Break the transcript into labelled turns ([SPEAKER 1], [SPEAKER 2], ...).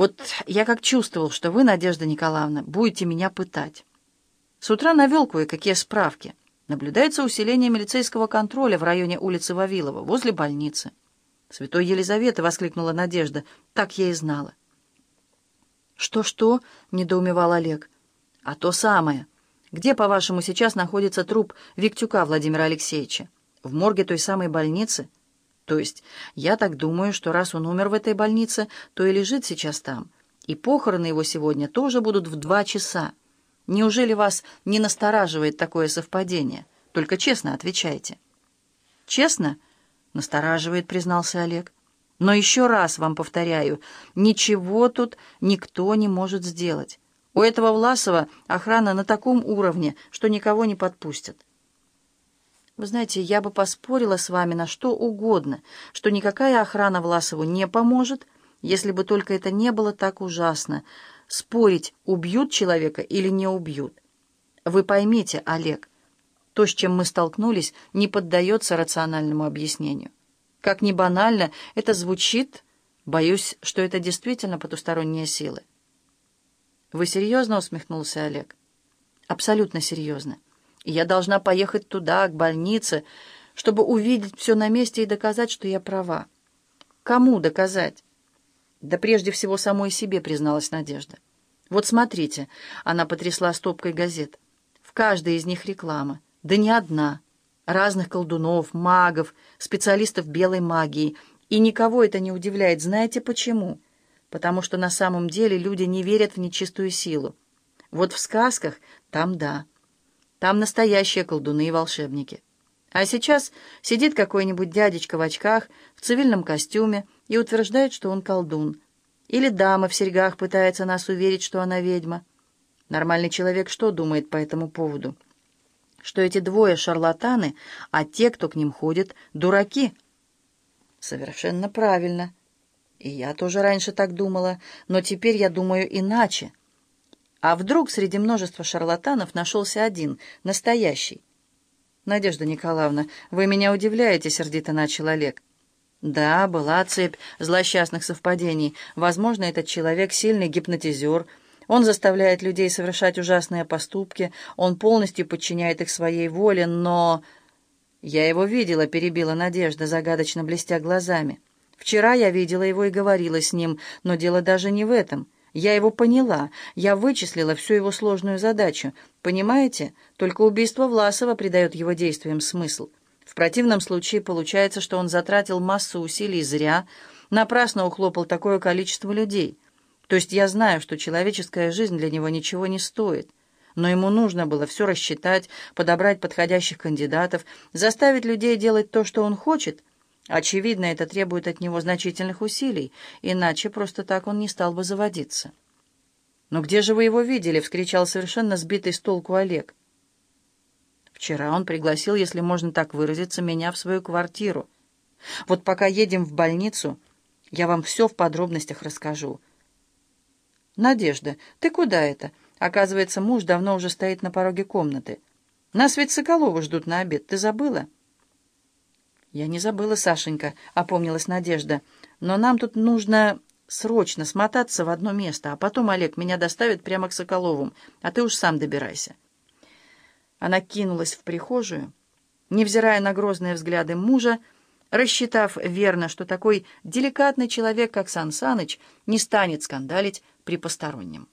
[SPEAKER 1] Вот я как чувствовал, что вы, Надежда Николаевна, будете меня пытать. С утра навел кое-какие справки. Наблюдается усиление милицейского контроля в районе улицы Вавилова, возле больницы. «Святой Елизаветы!» — воскликнула Надежда. «Так я и знала».
[SPEAKER 2] «Что-что?» — недоумевал Олег.
[SPEAKER 1] «А то самое. Где, по-вашему, сейчас находится труп Виктюка Владимира Алексеевича? В морге той самой больницы?» То есть я так думаю, что раз он умер в этой больнице, то и лежит сейчас там. И похороны его сегодня тоже будут в два часа. Неужели вас не настораживает такое совпадение? Только честно отвечайте.
[SPEAKER 2] Честно? Настораживает, признался Олег. Но еще раз вам повторяю, ничего тут никто не может сделать. У этого Власова охрана на таком уровне, что никого не подпустят. Вы знаете, я бы поспорила с вами на что угодно, что никакая охрана Власову не поможет, если бы только это не было так ужасно. Спорить, убьют человека или не убьют. Вы поймите, Олег, то, с чем мы столкнулись, не поддается рациональному объяснению. Как ни банально это звучит, боюсь, что это действительно потусторонние силы.
[SPEAKER 1] «Вы серьезно?» — усмехнулся Олег.
[SPEAKER 2] «Абсолютно серьезно» я должна поехать туда, к больнице, чтобы увидеть все на месте и доказать, что я права. Кому доказать? Да прежде всего самой себе, призналась Надежда. Вот смотрите, она потрясла стопкой газет. В каждой из них реклама. Да не одна. Разных колдунов, магов, специалистов белой магии. И никого это не удивляет. Знаете почему? Потому что на самом деле люди не верят в нечистую силу. Вот в сказках там да. Там настоящие колдуны и волшебники. А сейчас сидит какой-нибудь дядечка в очках, в цивильном костюме и утверждает, что он колдун. Или дама в серьгах пытается нас уверить, что она ведьма. Нормальный человек что думает по этому поводу? Что эти двое шарлатаны, а те, кто к ним ходит, дураки. Совершенно правильно. И я тоже раньше так думала, но теперь я думаю иначе. А вдруг среди множества шарлатанов нашелся один, настоящий? «Надежда Николаевна, вы меня удивляете», — сердито начал Олег. «Да, была цепь злосчастных совпадений. Возможно, этот человек сильный гипнотизер. Он заставляет людей совершать ужасные поступки, он полностью подчиняет их своей воле, но...» «Я его видела», — перебила Надежда, загадочно блестя глазами. «Вчера я видела его и говорила с ним, но дело даже не в этом». Я его поняла, я вычислила всю его сложную задачу. Понимаете, только убийство Власова придает его действиям смысл. В противном случае получается, что он затратил массу усилий зря, напрасно ухлопал такое количество людей. То есть я знаю, что человеческая жизнь для него ничего не стоит. Но ему нужно было все рассчитать, подобрать подходящих кандидатов, заставить людей делать то, что он хочет — Очевидно, это требует от него значительных усилий, иначе просто так он не стал бы заводиться. «Но где же вы его видели?» — вскричал совершенно сбитый с толку Олег. «Вчера он пригласил, если можно так выразиться, меня в свою квартиру. Вот пока едем в больницу, я вам все в подробностях расскажу». «Надежда, ты куда это?» Оказывается, муж давно уже стоит на пороге комнаты. «Нас ведь Соколову ждут на обед, ты забыла?» «Я не забыла, Сашенька», — опомнилась Надежда. «Но нам тут нужно срочно смотаться в одно место, а потом Олег меня доставит прямо к Соколовым, а ты уж сам добирайся». Она кинулась в прихожую, невзирая на грозные взгляды мужа, рассчитав верно, что такой деликатный человек, как Сан Саныч, не станет скандалить при постороннем.